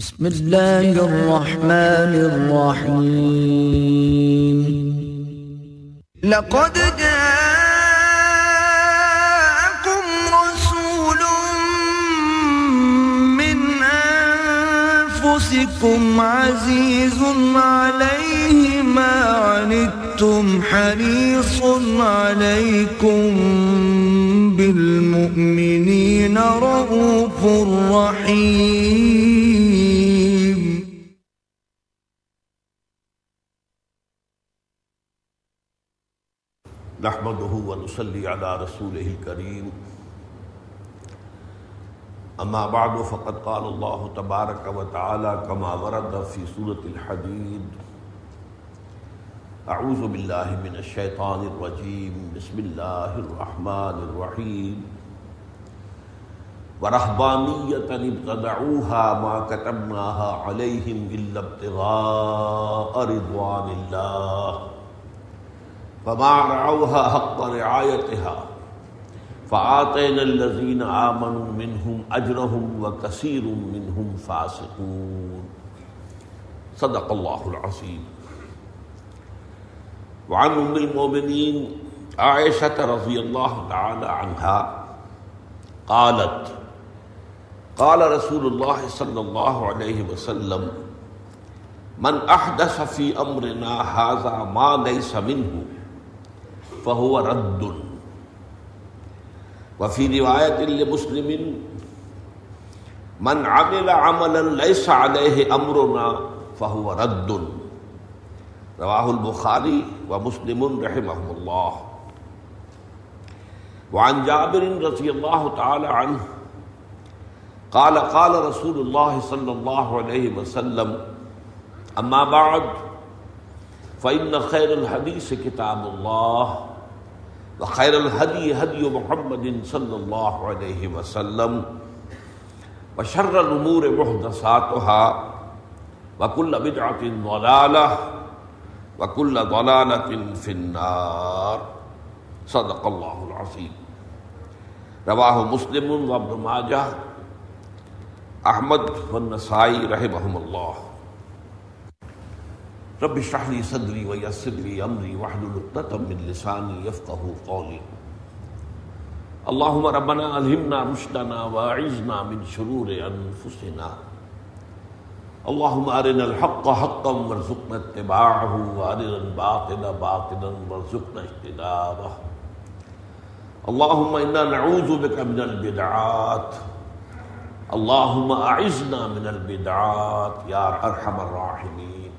بسم الله الرحمن الرحيم. لقد جاءكم رسول من أنفسكم عزيز عليه ما عنتم حريص عليكم بالمؤمنين رؤوف رحيم. نحمده ونصلي على رسوله الكريم. أما بعد، فقد قال الله تبارك وتعالى كما ورد في سورة الحديد أعوذ بالله من الشيطان الرجيم. بسم الله الرحمن الرحيم. ورهبانية ابتدعوها ما كتبناها عليهم إلا ابتغاء رضوان الله. فما رعوها حق رعايتها فآتينا الذين آمنوا منهم أجرهم وكثير منهم فاسقون. صدق الله العظيم وعن أم المؤمنين عائشة رضي الله تعالى عنها قالت، قال رسول الله صلى الله عليه وسلم، من أحدث في أمرنا هذا ما ليس منه فهو رد. وفي رواية لمسلم من عمل عملا ليس عليه أمرنا فهو رد. رواه البخاري ومسلم رحمهم الله وعن جابر رضي الله تعالى عنه قال قال رسول الله صلى الله عليه وسلم أما بعد فإن خير الحديث كتاب الله وخير الهدي هدي محمد صلى الله عليه وسلم وشر الأمور محدثاتها وكل بدعة ضلالة وكل ضلالة في النار. صدق الله العظيم. رواه مسلم وابن ماجه. احمد والنسائی رحمهم الله. رب اشرح لي صدري ويسر لي امري واحلل عقدة من لساني يفقهوا قولي. اللهم ربنا الهمنا رشدنا واعذنا من شرور انفسنا اللهم ارنا الحق حقا وارزقنا اتباعه وارنا الباطل باطلا وارزقنا اجتنابه. اللهم انا نعوذ بك من البدعات. اللهم اعذنا من البدعات، يا ارحم الراحمين.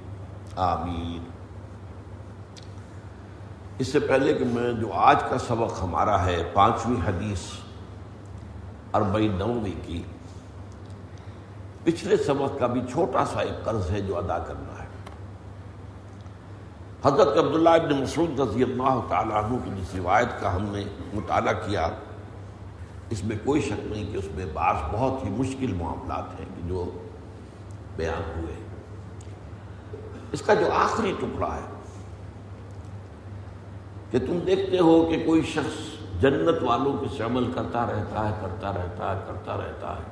آمین۔ اس سے پہلے کہ میں جو آج کا سبق ہمارا ہے، پانچویں حدیث اربئی نویں کی، پچھلے سبق کا بھی چھوٹا سا ایک قرض ہے جو ادا کرنا ہے۔ حضرت عبداللہ ابن مسعود رضی اللہ تعالیٰ عنہ کی جس روایت کا ہم نے مطالعہ کیا، اس میں کوئی شک نہیں کہ اس میں بعض بہت ہی مشکل معاملات ہیں کہ جو بیان ہوئے اس کا جو آخری ٹکڑا ہے کہ تم دیکھتے ہو کہ کوئی شخص جنت والوں کے سے عمل کرتا رہتا ہے، کرتا رہتا ہے، کرتا رہتا ہے۔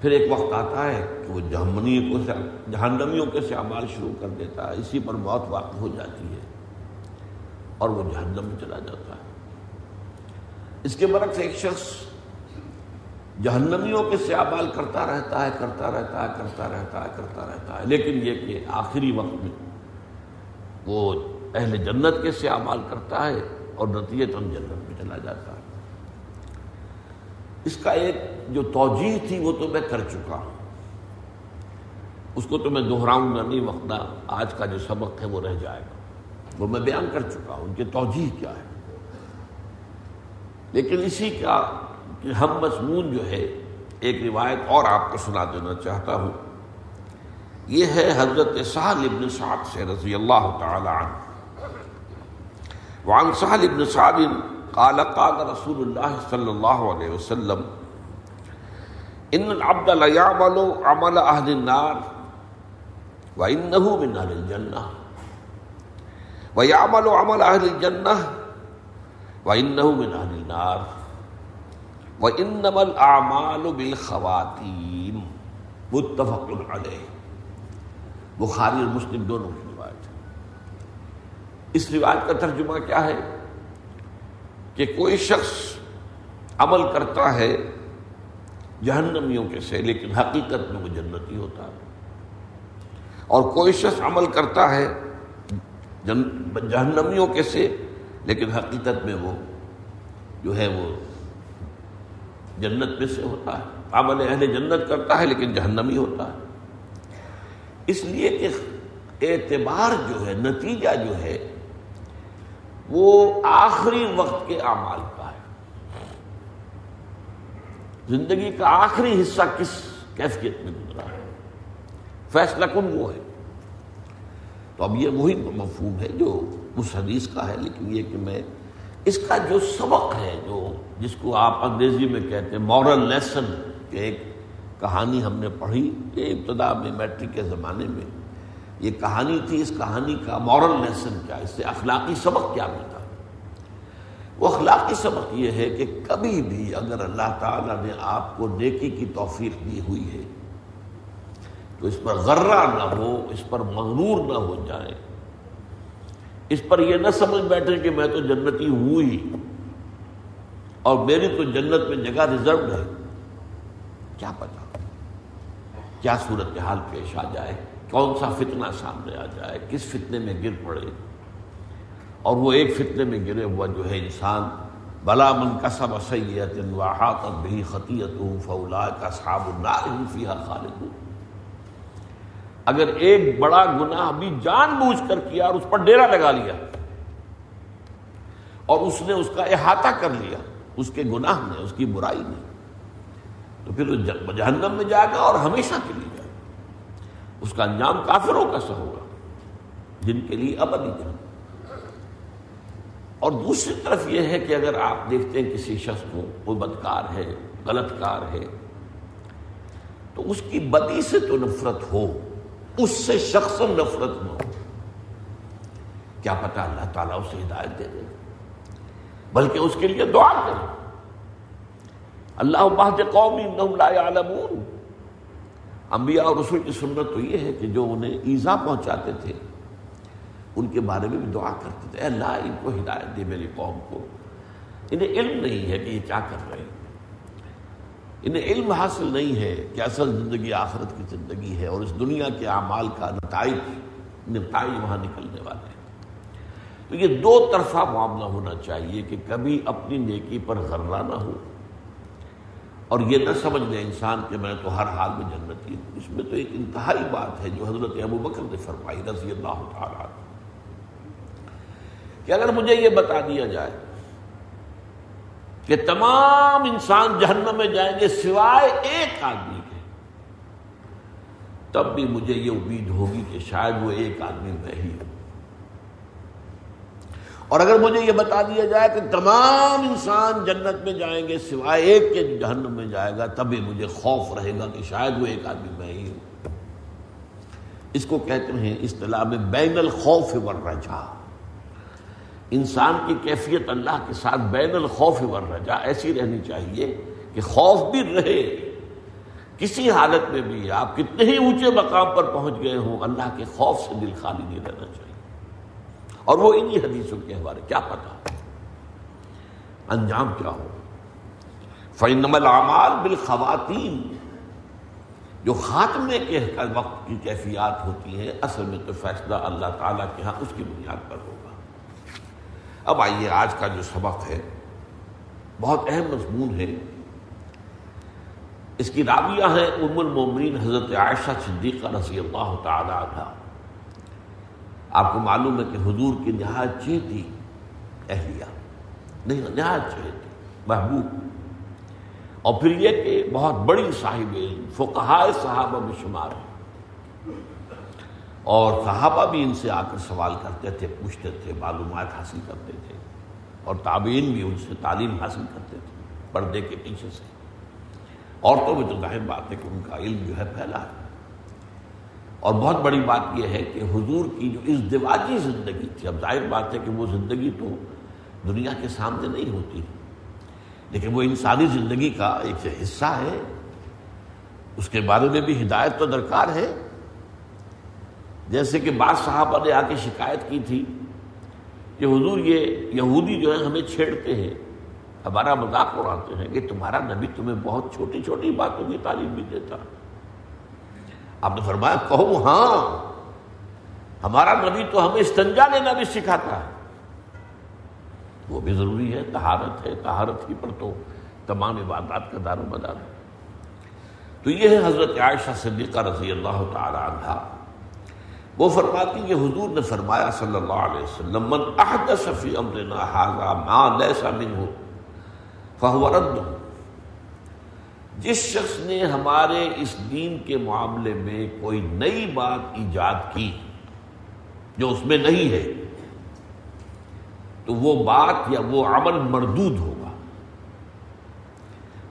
پھر ایک وقت آتا ہے کہ وہ جہنمی کو سے، جہنمیوں کے سے عمال شروع کر دیتا ہے، اسی پر موت واقع ہو جاتی ہے اور وہ جہنم میں چلا جاتا ہے۔ اس کے برعکس ایک شخص جہنمیوں کے سیابال کرتا رہتا ہے، کرتا رہتا ہے، کرتا رہتا ہے، کرتا رہتا ہے۔ لیکن یہ کہ آخری وقت میں وہ اہل جنت کے سیابال کرتا ہے اور نتیجت جنت میں چلا جاتا ہے۔ اس کا ایک جو توجہ تھی وہ تو میں کر چکا ہوں۔ اس کو تو میں دہراؤں گا نہیں، وقت آج کا جو سبق ہے وہ رہ جائے گا۔ وہ میں بیان کر چکا ہوں ان کی توجہ کیا ہے۔ لیکن اسی کا ہم مضمون جو ہے، ایک روایت اور آپ کو سنا دینا چاہتا ہوں۔ یہ ہے حضرت سہل ابن سعد سے رضی اللہ تعالی عنہ۔ وعن سہل ابن سعد قال قال رسول اللہ صلی اللہ علیہ وسلم، ان العبد لا يعمل عمل اهل النار، وانه من اهل الجنه ويعمل عمل اهل الجنه وانه من اهل النار۔ وَإِنَّمَا الْأَعْمَالُ بِالْخَوَاتِيمِ متفق علیہ بخاری اور مسلم دونوں کی روایت ہے۔ اس روایت کا ترجمہ کیا ہے؟ کہ کوئی شخص عمل کرتا ہے جہنمیوں کے سے، لیکن حقیقت میں وہ جنتی ہوتا ہے۔ اور کوئی شخص عمل کرتا ہے جہنمیوں کے سے، لیکن حقیقت میں وہ جو ہے وہ جنت میں سے ہوتا ہے۔ عمل اہل جنت کرتا ہے، لیکن جہنمی ہوتا ہے۔ اس لیے کہ اعتبار جو ہے، نتیجہ جو ہے، وہ آخری وقت کے اعمال کا ہے۔ زندگی کا آخری حصہ کس کیفیت میں گزرا ہے؟ فیصلہ کن وہ ہے؟ تو اب یہ وہی مفہوم ہے جو اس حدیث کا ہے، لیکن یہ کہ میں اس کا جو سبق ہے، جو جس کو آپ انگریزی میں کہتے ہیں مورل لیسن کہ ایک کہانی ہم نے پڑھی، یہ ابتدا میں میٹرک کے زمانے میں۔ یہ کہانی تھی، اس کہانی کا مورل لیسن کیا، اس سے اخلاقی سبق کیا ملتا۔ وہ اخلاقی سبق یہ ہے کہ کبھی بھی اگر اللہ تعالیٰ نے آپ کو نیکی کی توفیق دی ہوئی ہے، تو اس پر غرہ نہ ہو، اس پر مغرور نہ ہو جائے۔ اس پر یہ نہ سمجھ بیٹھے کہ میں تو جنتی ہوں ہی۔ اور میری تو جنت میں جگہ ریزرو ہے۔ کیا پتا؟ کیا صورت حال پیش آ جائے؟ کون سا فتنہ سامنے آ جائے؟ کس فتنے میں گر پڑے؟ اور وہ ایک فتنے میں گرے ہوا جو ہے انسان۔ بلا من کا سب سید بھی خطیت ہوں فولا کا صاب خالد ہوں اگر ایک بڑا گناہ بھی جان بوجھ کر کیا اور اس پر ڈیرا لگا لیا اور اس نے اس کا احاطہ کر لیا، اس کے گناہ نے اس کی برائی نے تو پھر وہ جہنم میں جائے گا اور ہمیشہ کے لیے جائے گا۔ اس کا انجام کافروں کا سا ہوگا، جن کے لیے ابدی جان اور دوسری طرف یہ ہے کہ اگر آپ دیکھتے ہیں کسی شخص کو کوئی بدکار ہے، غلط کار ہے، تو اس کی بدی سے تو نفرت ہو۔ اس سے شخص نفرت نہ ہو۔ کیا پتا اللہ تعالیٰ اسے ہدایت دے دے۔ بلکہ اس کے لیے دعا کرے۔ اللہ بہت قومی يعلمون انبیاء اور رسول کی سنت تو یہ ہے کہ جو انہیں ایزا پہنچاتے تھے، ان کے بارے میں بھی دعا کرتے تھے۔ اللہ، ان کو ہدایت دے میری قوم کو۔ انہیں علم نہیں ہے کہ یہ کیا کر رہے ہیں۔ انہیں علم حاصل نہیں ہے کہ اصل زندگی آخرت کی زندگی ہے اور اس دنیا کے اعمال کا نتائج نتائج وہاں نکلنے والے ہیں۔ تو یہ دو طرفہ معاملہ ہونا چاہیے کہ کبھی اپنی نیکی پر غرہ نہ ہو۔ اور یہ نہ سمجھ لے انسان کہ میں تو ہر حال میں جنتی ہوں۔ اس میں تو ایک انتہائی بات ہے جو حضرت ابو بکر نے فرمائی، رضی اللہ تعالیٰ کہ اگر مجھے یہ بتا دیا جائے کہ تمام انسان جہنم میں جائیں گے سوائے ایک آدمی کے۔ تب بھی مجھے یہ امید ہوگی کہ شاید وہ ایک آدمی میں ہی ہوں اور اگر مجھے یہ بتا دیا جائے کہ تمام انسان جنت میں جائیں گے سوائے ایک کے جہنم میں جائے گا، تب بھی مجھے خوف رہے گا کہ شاید وہ ایک آدمی میں ہی ہوں اس کو کہتے ہیں اصطلاح میں بین الخوف ورجا انسان کی کیفیت اللہ کے ساتھ بین الخوف ورجا ایسی رہنی چاہیے کہ خوف بھی رہے۔ کسی حالت میں بھی آپ کتنے ہی اونچے مقام پر پہنچ گئے ہوں، اللہ کے خوف سے دل خالی نہیں رہنا چاہیے۔ اور وہ انہی حدیثوں کے حوالے، کیا پتا؟ انجام کیا ہو؟ فینم العمال بالخواتین جو خاتمے کے وقت کی کیفیات ہوتی ہیں، اصل میں تو فیصلہ اللہ تعالیٰ کے ہاں اس کی بنیاد پر ہوگا اب آئیے، آج کا جو سبق ہے، بہت اہم مضمون ہے۔ اس کی راویہ ہے ام المومنین حضرت عائشہ صدیقہ رضی اللہ تعالی عنہ۔ آپ کو معلوم ہے کہ حضور کی نہایت تھی اہلیہ، نہیں، نہایت تھی محبوب۔ اور پھر یہ کہ بہت بڑی صاحب فقہا صحابہ میں شمار ہے اور صحابہ بھی ان سے آ کر سوال کرتے تھے، پوچھتے تھے، معلومات حاصل کرتے تھے، اور تابعین بھی ان سے تعلیم حاصل کرتے تھے، پردے کے پیچھے سے۔ عورتوں میں تو ظاہر بات ہے کہ ان کا علم جو ہے پھیلا ہے۔ اور بہت بڑی بات یہ ہے کہ حضور کی جو اس دواجی زندگی تھی، اب ظاہر بات ہے کہ وہ زندگی تو دنیا کے سامنے نہیں ہوتی، لیکن وہ انسانی زندگی کا ایک حصہ ہے۔ اس کے بارے میں بھی ہدایت تو درکار ہے۔ جیسے کہ بعض صحابہ نے آ کے شکایت کی تھی کہ حضور یہ یہودی جو ہے ہمیں چھیڑتے ہیں، ہمارا مذاق اڑاتے ہیں کہ تمہارا نبی تمہیں بہت چھوٹی چھوٹی باتوں کی تعلیم بھی دیتا۔ آپ نے فرمایا، کہو ہاں ہمارا نبی تو ہمیں استنجا لینا بھی سکھاتا ہے۔ وہ بھی ضروری ہے تہارت ہے تہارت ہی پر تو تمام عبادات کا دار و مدار ہے۔ تو یہ ہے حضرت عائشہ صدیقہ رضی اللہ تعالی عنہ۔ وہ فرماتی کہ حضور نے فرمایا صلی اللہ علیہ وسلم، من احدث فی امرنا هذا ما ليس منه فهو رد۔ جس شخص نے ہمارے اس دین کے معاملے میں کوئی نئی بات ایجاد کی جو اس میں نہیں ہے، تو وہ بات یا وہ عمل مردود ہوگا۔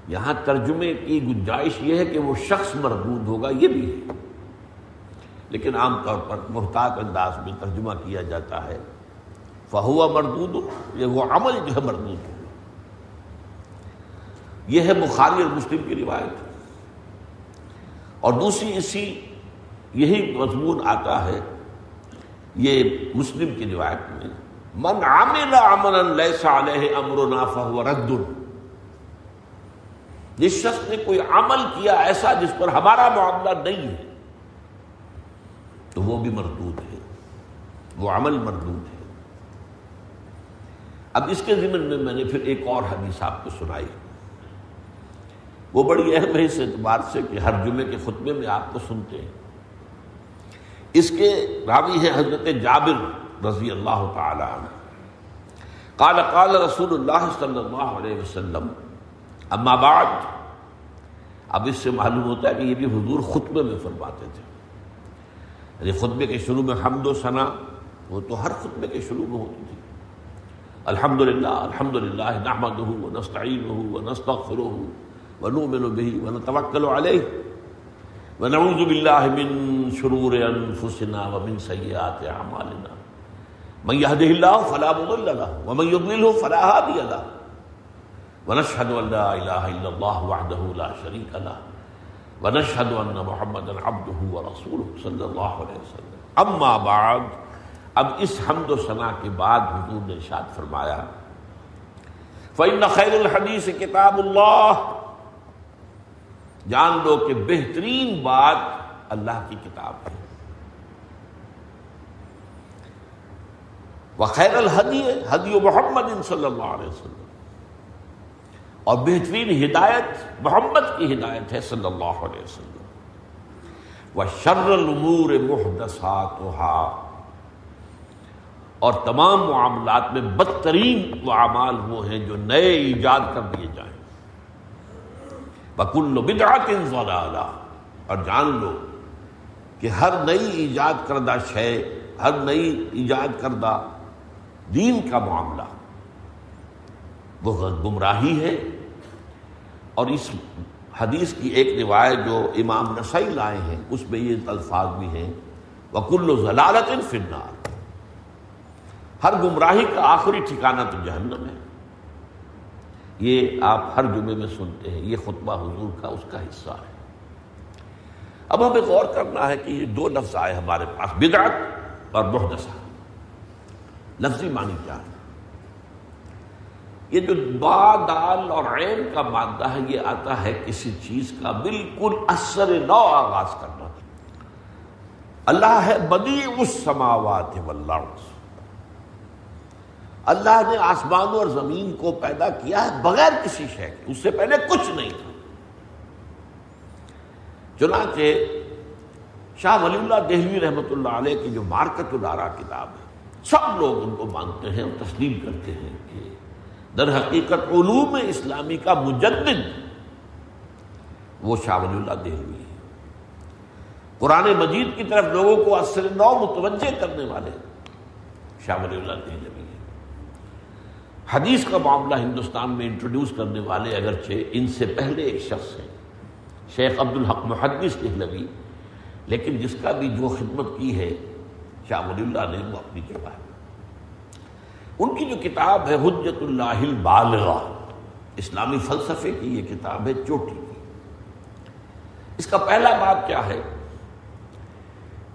یہاں ترجمے کی گنجائش یہ ہے کہ وہ شخص مردود ہوگا، یہ بھی ہے۔ لیکن عام طور پر محتاط انداز میں ترجمہ کیا جاتا ہے۔ فہوا مردود، یہ وہ عمل جو ہے مردود۔ ہو یہ ہے بخاری اور مسلم کی روایت۔ اور دوسری اسی، یہی مضمون آتا ہے، یہ مسلم کی روایت میں۔ من عمل عملا لیس علیہ امرنا فہو رد۔ جس شخص نے کوئی عمل کیا ایسا جس پر ہمارا معاملہ نہیں ہے تو وہ بھی مردود ہے۔ وہ عمل مردود ہے۔ اب اس کے ضمن میں میں نے پھر ایک اور حدیث آپ کو سنائی۔ وہ بڑی اہم ہے اس اعتبار سے کہ ہر جمعے کے خطبے میں آپ کو سنتے ہیں۔ اس کے راوی ہے حضرت جابر رضی اللہ تعالی عنہ۔ قال قال رسول اللہ صلی اللہ علیہ وسلم، اما بعد۔ اب اس سے معلوم ہوتا ہے کہ یہ بھی حضور خطبے میں فرماتے تھے۔ یعنی خطبے کے شروع میں حمد و ثنا وہ تو ہر خطبے کے شروع میں ہوتی تھی۔ الحمد للہ الحمد للہ نحمد ہوں نستعین ہوں و نستغفر ہوں ونؤمن به ونتوکل علیہ۔ ونعوذ باللہ من شرور انفسنا ومن سیئات اعمالنا۔ من يهده الله فلا مضل له ومن يضلله فلا هادي له۔ ونشهد ان لا اله الا الله وحده لا شريك له۔ ونشهد ان محمدا عبده ورسوله صلى الله عليه وسلم. اما بعد، اب اس حمد و ثنا کے بعد حضور نے ارشاد فرمایا، فإن خير الحديث كتاب الله. جان لو کہ بہترین بات اللہ کی کتاب ہے۔ وخیر الحدی حدی محمد صلی اللہ علیہ وسلم. اور بہترین ہدایت محمد کی ہدایت ہے صلی اللہ علیہ وسلم۔ وہ شر الامور محدثات اور تمام معاملات میں بدترین وہ اعمال وہ ہیں جو نئے ایجاد کر دیے جائیں۔ بکل بدعت ضلالہ اور جان لو کہ ہر نئی ایجاد کردہ شے، ہر نئی ایجاد کردہ دین کا معاملہ وہ گمراہی ہے۔ اور اس حدیث کی ایک روایت جو امام نسائی لائے ہیں، اس میں یہ الفاظ بھی ہیں وکل و ضلالت فرنار ہر گمراہی کا آخری ٹھکانہ تو جہنم ہے۔ یہ آپ ہر جمعے میں سنتے ہیں، یہ خطبہ حضور کا، اس کا حصہ ہے۔ اب ہمیں غور کرنا ہے کہ یہ دو لفظ آئے ہمارے پاس، بدعت اور محدثہ۔ لفظی معنی کیا ہے؟ یہ جو با دال اور عین کا مادہ ہے، یہ آتا ہے کسی چیز کا بالکل اثر نو آغاز کرنا۔ اللہ ہے بدی اس سماوات والارض۔ اللہ نے آسمان اور زمین کو پیدا کیا ہے بغیر کسی شے کے۔ اس سے پہلے کچھ نہیں تھا۔ چنانچہ شاہ ولی اللہ دہلوی رحمۃ اللہ علیہ کی جو مارکت الارا کتاب ہے، سب لوگ ان کو مانتے ہیں اور تسلیم کرتے ہیں کہ در حقیقت علوم اسلامی کا مجدد وہ شاہ ولی اللہ دہلوی ہے۔ قرآن مجید کی طرف لوگوں کو اثر نو متوجہ کرنے والے شاہ ولی اللہ دہلوی حدیث کا معاملہ ہندوستان میں انٹروڈیوس کرنے والے اگرچہ ان سے پہلے ایک شخص ہیں۔ شیخ عبد الحق محدث دہلوی، لیکن جس کا بھی جو خدمت کی ہے، شاہ ولی اللہ نے وہ اپنی جگہ ہے۔ ان کی جو کتاب ہے، حجت اللہ البالغہ، اسلامی فلسفے کی یہ کتاب ہے، چوٹی کی۔ اس کا پہلا بات کیا ہے؟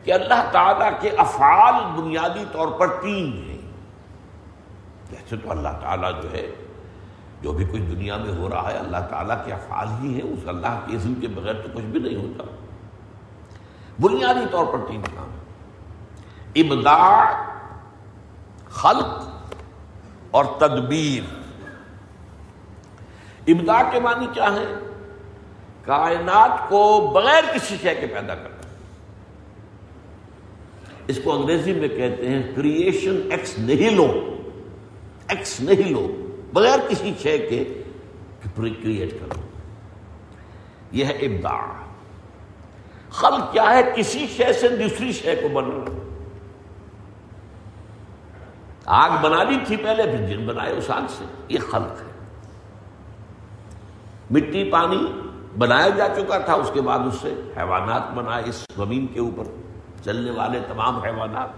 کہ اللہ تعالیٰ کے افعال بنیادی طور پر تین ہیں۔ جیسے تو اللہ تعالیٰ جو ہے، جو بھی کچھ دنیا میں ہو رہا ہے، اللہ تعالیٰ کے افعال ہی ہیں، اس اللہ کے عزم کے بغیر تو کچھ بھی نہیں ہوتا۔ بنیادی طور پر تین کام ابداع، خلق اور تدبیر۔ ابداع کے معنی کیا ہے کائنات کو بغیر کسی شے کے پیدا کرنا۔ اس کو انگریزی میں کہتے ہیں کریشن ایکس نہیں لو ایکس نہیں لو بغیر کسی شے کے کریٹ کرو۔ یہ ہے ابداع۔ خلق کیا ہے؟ کسی شے سے دوسری شے کو بنانا۔ آگ بنا لی تھی پہلے، پھر جن بنائے اس آگ سے۔ یہ خلق ہے۔ مٹی، پانی بنایا جا چکا تھا، اس کے بعد اس سے حیوانات بنائے۔ اس زمین کے اوپر چلنے والے تمام حیوانات۔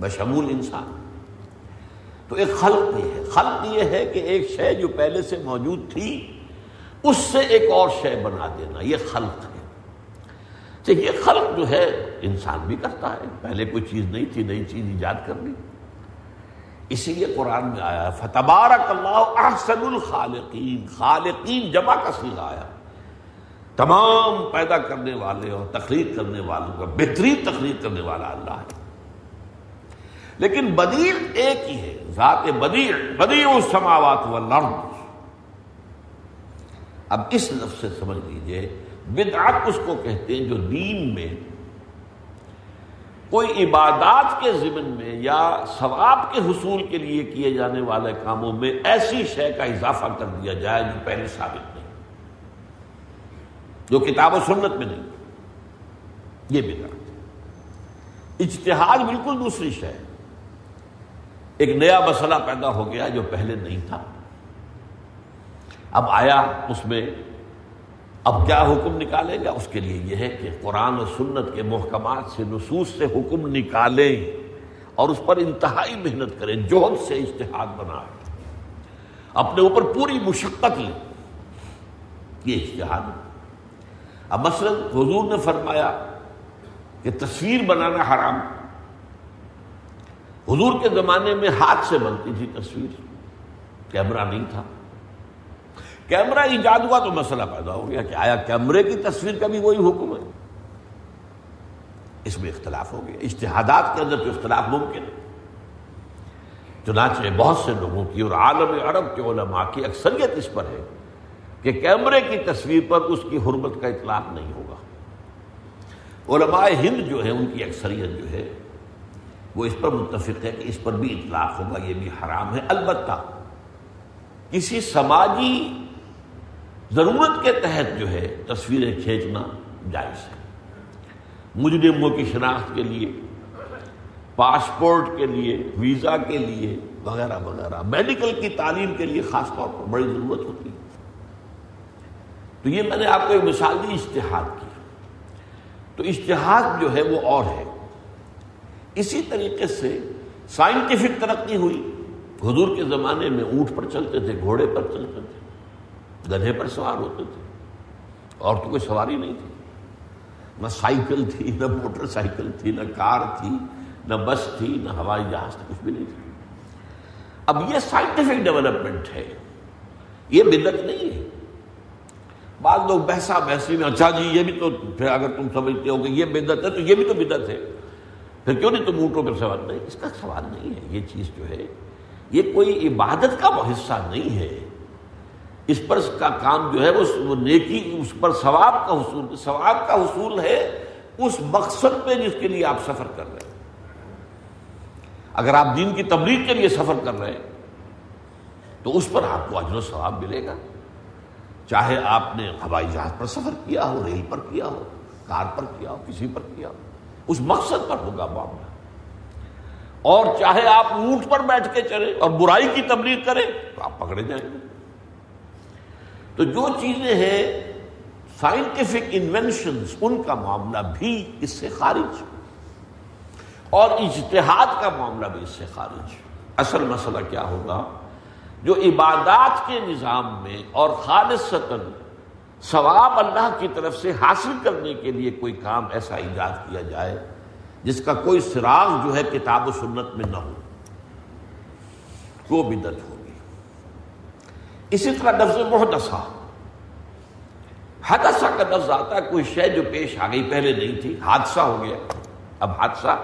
بشمول انسان۔ تو ایک خلق یہ ہے۔ خلق یہ ہے کہ ایک شے جو پہلے سے موجود تھی، اس سے ایک اور شے بنا دینا۔ یہ خلق ہے۔ تو یہ خلق جو ہے، انسان بھی کرتا ہے۔ پہلے کوئی چیز نہیں تھی، نئی چیز ایجاد کر لی اسی لیے قرآن میں آیا فتبارک اللہ احسن الخالقین، خالقین جمع کا سیدھا آیا۔ تمام پیدا کرنے والے اور تخلیق کرنے والوں کا بہترین تخلیق کرنے والا اللہ ہے۔ لیکن بدیر ایک ہی ہے، ذات بدیر بدیر السماوات والارض۔ اب اس لفظ سے سمجھ لیجیے، بدعت اس کو کہتے ہیں جو دین میں کوئی عبادات کے ضمن میں یا ثواب کے حصول کے لیے کیے جانے والے کاموں میں ایسی شے کا اضافہ کر دیا جائے جو پہلے ثابت نہیں۔ جو کتاب و سنت میں نہیں۔ یہ بدعت اجتہاد بالکل دوسری شے ایک نیا مسئلہ پیدا ہو گیا جو پہلے نہیں تھا۔ اب آیا اس میں اب کیا حکم نکالے گا؟ اس کے لیے یہ ہے کہ قرآن و سنت کے محکمات سے نصوص سے حکم نکالیں اور اس پر انتہائی محنت کریں، جوہد سے اشتہاد بنائیں۔ اپنے اوپر پوری مشقت لیں۔ یہ اشتہاد اب مثلا حضور نے فرمایا کہ تصویر بنانا حرام حضور کے زمانے میں ہاتھ سے بنتی تھی تصویر، کیمرہ نہیں تھا۔ کیمرہ ایجاد ہوا تو مسئلہ پیدا ہو گیا کہ آیا کیمرے کی تصویر کا بھی وہی حکم ہے۔ اس میں اختلاف ہو گیا۔ اشتہادات کے اندر تو اختلاف ممکن ہے۔ چنانچہ بہت سے لوگوں کی اور عالم عرب کے علماء کی اکثریت اس پر ہے کہ کیمرے کی تصویر پر اس کی حرمت کا اطلاق نہیں ہوگا۔ علماء ہند جو ہے ان کی اکثریت جو ہے، وہ اس پر متفق ہے کہ اس پر بھی اطلاق ہوگا، یہ بھی حرام ہے۔ البتہ کسی سماجی ضرورت کے تحت جو ہے تصویریں کھینچنا جائز ہے۔ مجرموں کی شناخت کے لیے، پاسپورٹ کے لیے، ویزا کے لیے، وغیرہ وغیرہ۔ میڈیکل کی تعلیم کے لیے خاص طور پر بڑی ضرورت ہوتی ہے۔ تو یہ میں نے آپ کو ایک مثال دی اشتہاد کی۔ تو اشتہاد جو ہے وہ اور ہے۔ اسی طریقے سے سائنٹیفک ترقی ہوئی۔ حضور کے زمانے میں اونٹ پر چلتے تھے، گھوڑے پر چلتے تھے۔ گدھے پر سوار ہوتے تھے۔ اور تو کوئی سواری نہیں تھی۔ نہ سائیکل تھی، نہ موٹر سائیکل تھی، نہ کار تھی، نہ بس تھی، نہ ہوائی جہاز تھی، کچھ بھی نہیں تھی۔ اب یہ سائنٹیفک ڈیولپمنٹ ہے۔ یہ بدت نہیں ہے۔ بعض لوگ بحثا بحثی میں اچھا جی یہ بھی تو پھر اگر تم سمجھتے ہو کہ یہ بدت ہے تو یہ بھی تو بدت ہے۔ پھر کیوں نہیں تم اونٹوں پر سوال نہیں، اس کا سوال نہیں ہے۔ یہ چیز جو ہے، یہ کوئی عبادت کا حصہ نہیں ہے۔ اس پر کا کام جو ہے وہ نیکی اس پر ثواب کا حصول ثواب کا حصول ہے، اس مقصد پہ جس کے لیے آپ سفر کر رہے ہیں۔ اگر آپ دین کی تبلیغ کے لیے سفر کر رہے ہیں، تو اس پر آپ کو اجر و ثواب ملے گا۔ چاہے آپ نے ہوائی جہاز پر سفر کیا ہو، ریل پر کیا ہو، کار پر کیا ہو، کسی پر کیا ہو، اس مقصد پر ہوگا معاملہ۔ اور چاہے آپ اونٹ پر بیٹھ کے چلے اور برائی کی تبلیغ کریں، تو آپ پکڑے جائیں گے۔ تو جو چیزیں ہیں سائنٹیفک انوینشنز ان کا معاملہ بھی اس سے خارج اور اجتہاد کا معاملہ بھی اس سے خارج اصل مسئلہ کیا ہوگا؟ جو عبادات کے نظام میں اور خالص ثواب اللہ کی طرف سے حاصل کرنے کے لیے کوئی کام ایسا ایجاد کیا جائے جس کا کوئی سراغ جو ہے کتاب و سنت میں نہ ہو، وہ بدت ہوگی اسی طرح لفظ محدثہ۔ حدثہ کا لفظ آتا ہے، کوئی شے جو پیش آ گئی، پہلے نہیں تھی، حادثہ ہو گیا۔ اب حادثہ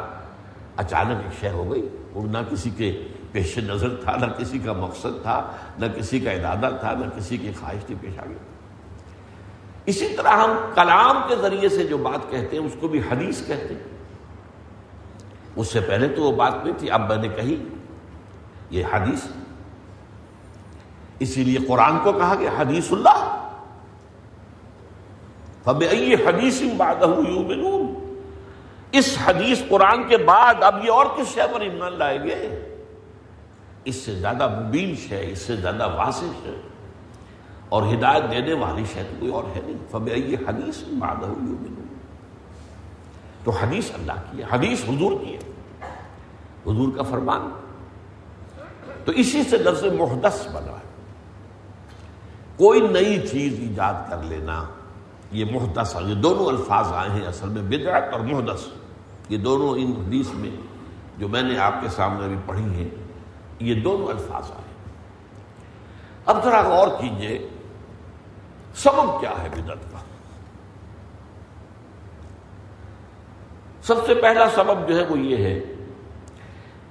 اچانک ایک شے ہو گئی۔ اور نہ کسی کے پیش نظر تھا، نہ کسی کا مقصد تھا، نہ کسی کا ارادہ تھا، نہ کسی کی خواہش تھی پیش آ گئی۔ اسی طرح ہم کلام کے ذریعے سے جو بات کہتے ہیں، اس کو بھی حدیث کہتے ہیں۔ اس سے پہلے تو وہ بات نہیں تھی، اب میں نے کہی، یہ حدیث اسی لیے قرآن کو کہا کہ حدیث اللہ حدیث اس حدیث قرآن کے بعد اب یہ اور کس شے پر ایمان لائیں گے؟ اس سے زیادہ مبین شے، اس سے زیادہ واضح ہے اور ہدایت دینے والی شاید کوئی اور ہے نہیں۔ فب حدیث بادہ تو حدیث اللہ کی ہے، حدیث حضور کی ہے۔ حضور کا فرمان۔ تو اسی سے لفظ محدث بنا۔ ہے کوئی نئی چیز ایجاد کر لینا، یہ محدث یہ دونوں الفاظ آئے ہیں اصل میں بدعت اور محدث۔ یہ دونوں ان حدیث میں جو میں نے آپ کے سامنے ابھی پڑھی ہیں، یہ دونوں الفاظ آئے اب ذرا غور کیجیے، سبب کیا ہے بدت کا؟ سب سے پہلا سبب جو ہے وہ یہ ہے،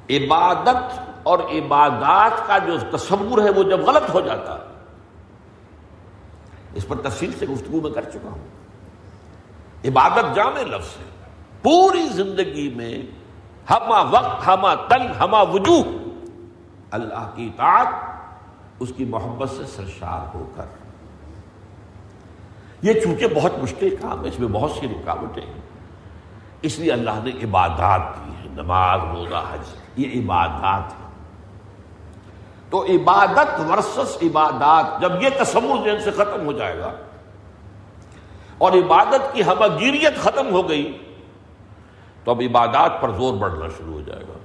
عبادت اور عبادات کا جو تصور ہے وہ جب غلط ہو جاتا اس پر تفصیل سے گفتگو میں کر چکا ہوں۔ عبادت جامع لفظ ہے۔ پوری زندگی میں ہما وقت، ہما تن ہما وجوہ اللہ کی اطاعت، اس کی محبت سے سرشار ہو کر۔ یہ چونکہ بہت مشکل کام ہے، اس میں بہت سی رکاوٹیں ہیں۔ اس لیے اللہ نے عبادات دی ہے نماز، روزہ، حج، یہ عبادات ہے تو عبادت ورسس عبادات، جب یہ تصور ذہن سے ختم ہو جائے گا۔ اور عبادت کی ہمگیریت ختم ہو گئی، تو اب عبادات پر زور بڑھنا شروع ہو جائے گا۔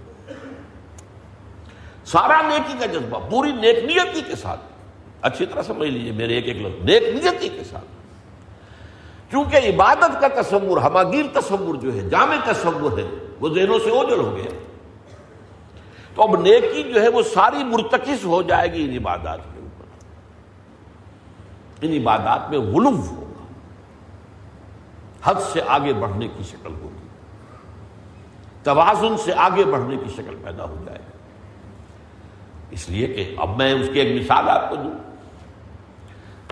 سارا نیکی کا جذبہ، پوری نیک نیتی کے ساتھ۔ اچھی طرح سمجھ لیجیے میرے ایک ایک لفظ نیک نیتی کے ساتھ۔ کیونکہ عبادت کا تصور ہماگیر تصور جو ہے، جامع تصور ہے، وہ ذہنوں سے اوجل ہو گیا۔ تو اب نیکی جو ہے وہ ساری مرتکز ہو جائے گی ان عبادات کے اوپر۔ ان عبادات میں غلوف ہوگا۔ حد سے آگے بڑھنے کی شکل ہوگی۔ توازن سے آگے بڑھنے کی شکل پیدا ہو جائے گی۔ اس لیے کہ اب میں اس کی ایک مثال آپ کو دوں۔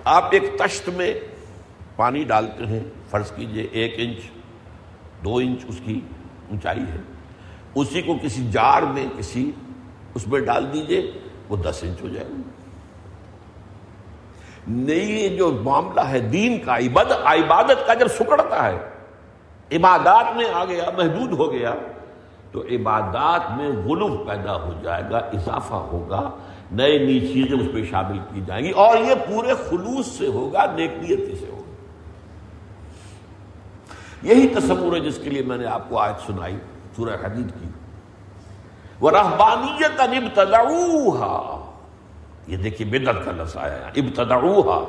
آپ ایک تشت میں پانی ڈالتے ہیں۔ فرض کیجیے ایک انچ، دو انچ اس کی اونچائی ہے۔ اسی کو کسی جار میں کسی اس میں ڈال دیجیے، وہ دس انچ ہو جائے گا۔ نئی جو معاملہ ہے، دین کا عبادت کا جب سکڑتا ہے، عبادات میں آ گیا، محدود ہو گیا، تو عبادات میں غلوف پیدا ہو جائے گا، اضافہ ہوگا نئے نئی چیزیں اس پہ شامل کی جائیں گی، اور یہ پورے خلوص سے ہوگا نیکنیتی سے ہوگا۔ یہی تصور ہے جس کے لیے میں نے آپ کو آیت سنائی۔ سورہ حدید کی۔ وہ رحبانیت ابتدعوہا یہ دیکھیے بدت کا لفظ آیا ابتدعوہا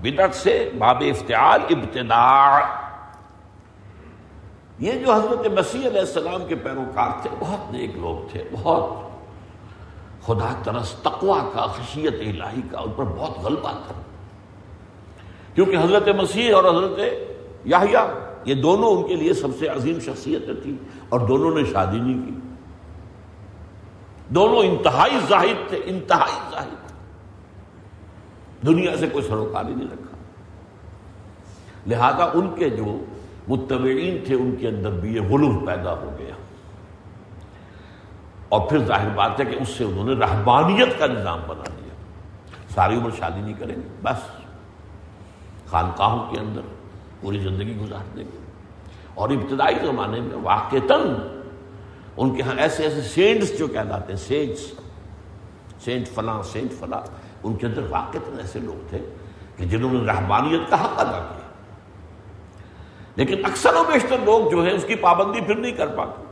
بدت سے باب افتعال ابتداع۔ یہ جو حضرت مسیح علیہ السلام کے پیروکار تھے، بہت نیک لوگ تھے، بہت خدا ترس تقوا کا، خشیت الہی کا، ان پر بہت غلبہ تھا۔ کیونکہ حضرت مسیح اور حضرت یاہیا یہ دونوں ان کے لیے سب سے عظیم شخصیت تھی اور دونوں نے شادی نہیں کی۔ دونوں انتہائی زاہد تھے، انتہائی زاہد۔ دنیا سے کوئی سروکار ہی نہیں رکھا۔ لہذا ان کے جو متبعین تھے، ان کے اندر بھی یہ غلوف پیدا ہو گیا۔ اور پھر ظاہر بات ہے کہ اس سے انہوں نے رہبانیت کا نظام بنا دیا ساری عمر شادی نہیں کریں گے، بس خانقاہوں کے اندر۔ پوری زندگی گزار دیں گے۔ اور ابتدائی زمانے میں واقع ان کے ہاں ایسے ایسے سینٹس جو کہلاتے ہیں سینٹس سینٹ فلاں سینٹ فلاں، ان کے اندر واقع ایسے لوگ تھے کہ جنہوں نے رحمانیت کا حق ادا کیا۔ لیکن اکثر و بیشتر لوگ جو ہیں، اس کی پابندی پھر نہیں کر پاتے۔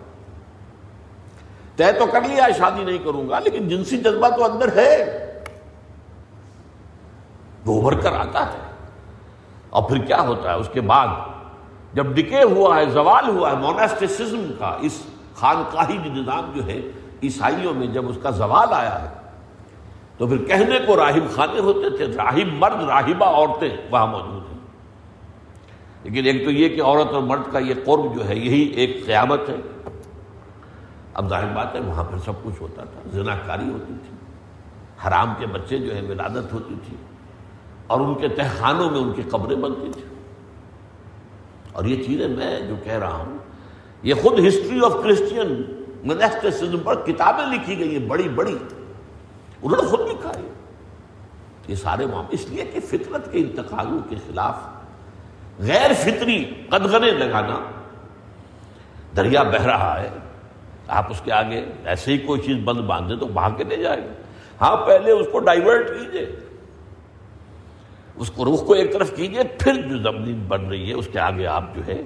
طے تو کر لیا، شادی نہیں کروں گا، لیکن جنسی جذبہ تو اندر ہے۔ وہ ابھر کر آتا ہے۔ اور پھر کیا ہوتا ہے؟ اس کے بعد جب ڈکے ہوا ہے، زوال ہوا ہے موناسٹسزم کا اس خانقاہی نظام جو ہے، عیسائیوں میں جب اس کا زوال آیا ہے، تو پھر کہنے کو راہب خانے ہوتے تھے، راہب مرد، راہبہ عورتیں وہاں موجود ہیں۔ لیکن ایک تو یہ کہ عورت اور مرد کا یہ قرب جو ہے، یہی ایک قیامت ہے۔ اب ظاہر بات ہے، وہاں پھر سب کچھ ہوتا تھا زنا کاری ہوتی تھی، حرام کے بچے جو ہے ولادت ہوتی تھی۔ اور ان کے تہخانوں میں ان کی قبریں بنتی تھیں۔ اور یہ چیزیں میں جو کہہ رہا ہوں، یہ خود ہسٹری آف کرسچین پر کتابیں لکھی گئی ہیں، بڑی بڑی۔ انہوں نے خود لکھا ہے یہ۔ سارے معاملے، اس لیے کہ فطرت کے انتقالوں کے خلاف غیر فطری قدغنے لگانا دریا بہ رہا ہے۔ آپ اس کے آگے ایسے ہی کوئی چیز بند باندھے تو بھاگ کے لے جائے گا۔ ہاں پہلے اس کو ڈائیورٹ کیجیے اس کو رخ کو ایک طرف کیجیے پھر جو زمین بن رہی ہے، اس کے آگے آپ جو ہے،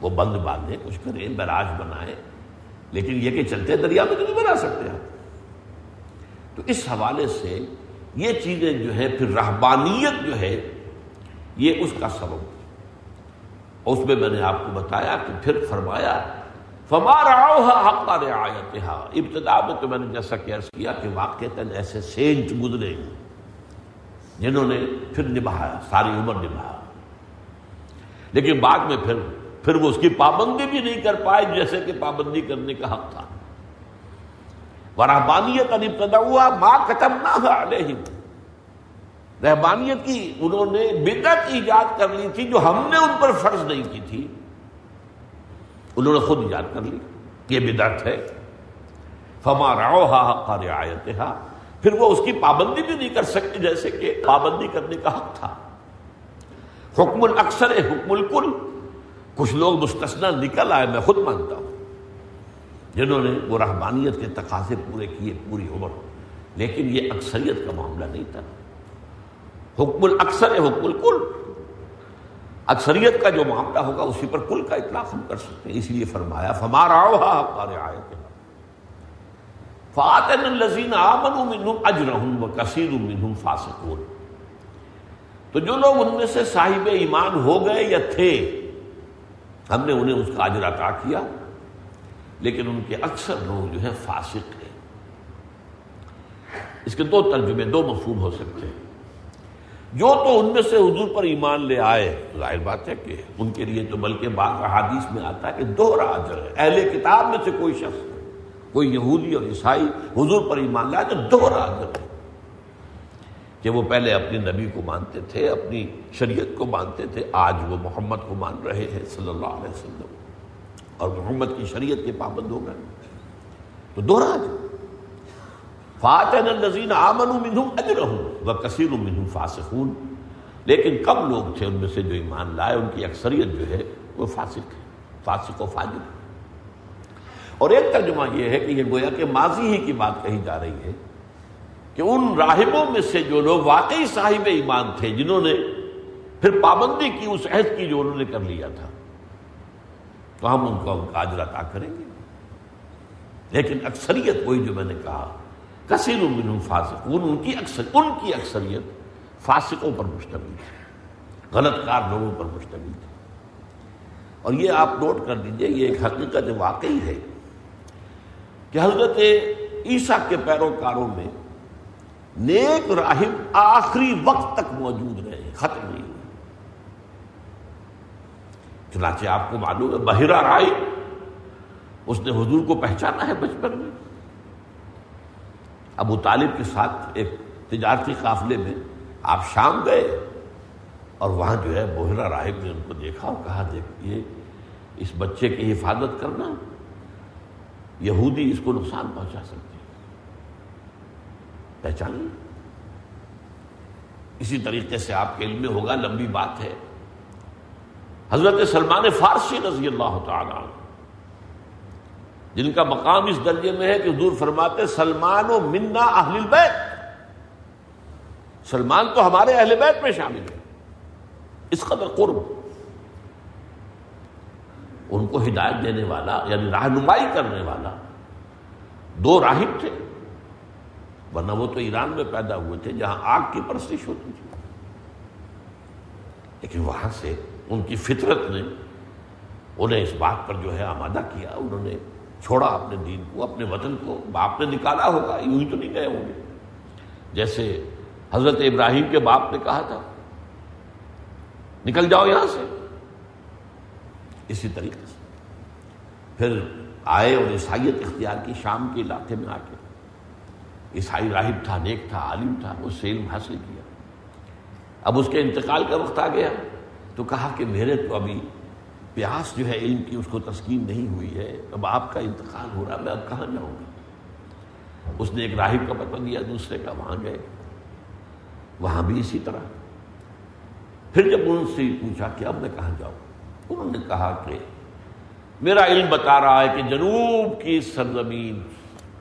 وہ بند باندھیں کچھ کریں براج بنائیں۔ لیکن یہ کہ چلتے دریا میں تو نہیں بنا سکتے آپ۔ تو اس حوالے سے یہ چیزیں جو ہے پھر رہبانیت جو ہے، یہ اس کا سبب اس میں میں نے آپ کو بتایا کہ پھر فرمایا ابتدا میں تو میں نے جیسا کہ عرض کیا کہ واقع ایسے سینٹ گزرے جنہوں نے پھر نبھایا، ساری عمر نبھایا۔ لیکن بعد میں پھر پھر وہ اس کی پابندی بھی نہیں کر پائے جیسے کہ پابندی کرنے کا حق تھا۔ ورحبانیت ابتدا ہوا ماں کتم نہ رہبانیت کی انہوں نے بدت ایجاد کر لی تھی جو ہم نے ان پر فرض نہیں کی تھی۔ انہوں نے خود ایجاد کر لی یہ بدعت ہے۔ فما کا رعایت پھر وہ اس کی پابندی بھی نہیں کر سکتے جیسے کہ پابندی کرنے کا حق تھا۔ حکم الاکثر حکم الکل۔ کچھ لوگ مستثنا نکل آئے، میں خود مانتا ہوں۔ جنہوں نے وہ رحمانیت کے تقاضے پورے کیے پوری عمر۔ لیکن یہ اکثریت کا معاملہ نہیں تھا۔ حکم الاکثر حکم الکل۔ اکثریت کا جو معاملہ ہوگا، اسی پر کل کا اطلاق ہم کر سکتے ہیں۔ اس لیے فرمایا فمارا فاتن الزین اجرہم و کثیر منہم فاسقون۔ تو جو لوگ ان میں سے صاحب ایمان ہو گئے یا تھے، ہم نے انہیں اس کا اجر عطا کیا، لیکن ان کے اکثر لوگ جو ہے فاسق ہیں۔ اس کے دو ترجمے، دو مفہوم ہو سکتے ہیں۔ جو تو ان میں سے حضور پر ایمان لے آئے، ظاہر بات ہے کہ ان کے لیے تو بلکہ بعض حادیث میں آتا ہے کہ دوہرا اجر ہے۔ اہل کتاب میں سے کوئی شخص کوئی یہودی اور عیسائی حضور پر ایمان لائے تو دوہرا اجر ہے۔ کہ وہ پہلے اپنی نبی کو مانتے تھے، اپنی شریعت کو مانتے تھے، آج وہ محمد کو مان رہے ہیں صلی اللہ علیہ وسلم۔ اور محمد کی شریعت کے پابند ہو گئے۔ تو دوہرا اجر فاتن آمن منہم اجرہم و کثیر منہم فاسقون۔ لیکن کم لوگ تھے ان میں سے جو ایمان لائے، ان کی اکثریت جو ہے وہ فاسق ہے، فاسق و فاجر اور ایک ترجمہ یہ ہے کہ یہ گویا کہ ماضی ہی کی بات کہی جا رہی ہے کہ ان راہبوں میں سے جو لوگ واقعی صاحب ایمان تھے، جنہوں نے پھر پابندی کی اس عہد کی جو انہوں نے کر لیا تھا، تو ہم ان کو ان اجر عطا کریں گے۔ لیکن اکثریت وہی جو میں نے کہا، کثیر منہم فاسقون، ان کی اکثر، ان کی اکثریت فاسقوں پر مشتمل تھی، غلط کار لوگوں پر مشتمل تھی۔ اور یہ آپ نوٹ کر دیجیے یہ ایک حقیقت واقعی ہے۔ کہ حضرت عیسیٰ کے پیروکاروں میں نیک راہب آخری وقت تک موجود رہے، ختم نہیں ہوئے۔ چنانچہ آپ کو معلوم ہے، بحیرہ رائے اس نے حضور کو پہچانا ہے بچپن میں۔ ابو طالب کے ساتھ ایک تجارتی قافلے میں آپ شام گئے اور وہاں جو ہے بحرا راہب نے ان کو دیکھا اور کہا دیکھیے اس بچے کی حفاظت کرنا یہودی اس کو نقصان پہنچا سکتے پہچان اسی طریقے سے آپ کے علم میں ہوگا، لمبی بات ہے۔ حضرت سلمان فارسی رضی اللہ تعالیٰ جن کا مقام اس درجے میں ہے کہ حضور فرماتے سلمان و منا اہل البیت۔ سلمان تو ہمارے اہل بیت میں شامل ہے۔ اس قدر قرب۔ ان کو ہدایت دینے والا یعنی رہنمائی کرنے والا دو راہب تھے۔ ورنہ وہ تو ایران میں پیدا ہوئے تھے، جہاں آگ کی پرستش ہوتی تھی۔ لیکن وہاں سے ان کی فطرت نے انہیں اس بات پر جو ہے آمادہ کیا، انہوں نے چھوڑا اپنے دین کو، اپنے وطن کو، باپ نے نکالا ہوگا، یوں ہی تو نہیں گئے ہوں گے۔ جیسے حضرت ابراہیم کے باپ نے کہا تھا، نکل جاؤ یہاں سے۔ اسی طریقے سے۔ پھر آئے اور عیسائیت اختیار کی، شام کے علاقے میں آ کے۔ عیسائی راہب تھا، نیک تھا، عالم تھا، اس سے علم حاصل کیا۔ اب اس کے انتقال کا وقت آ گیا۔ تو کہا کہ میرے تو ابھی پیاس جو ہے علم کی، اس کو تسکین نہیں ہوئی ہے۔ اب آپ کا انتقال ہو رہا میں اب کہاں جاؤں گا؟ اس نے ایک راہب کا پتہ دیا دوسرے کا وہاں گئے۔ وہاں بھی اسی طرح۔ پھر جب ان سے پوچھا کہ اب میں کہاں جاؤں؟ انہوں نے کہا کہ میرا علم بتا رہا ہے کہ جنوب کی سرزمین،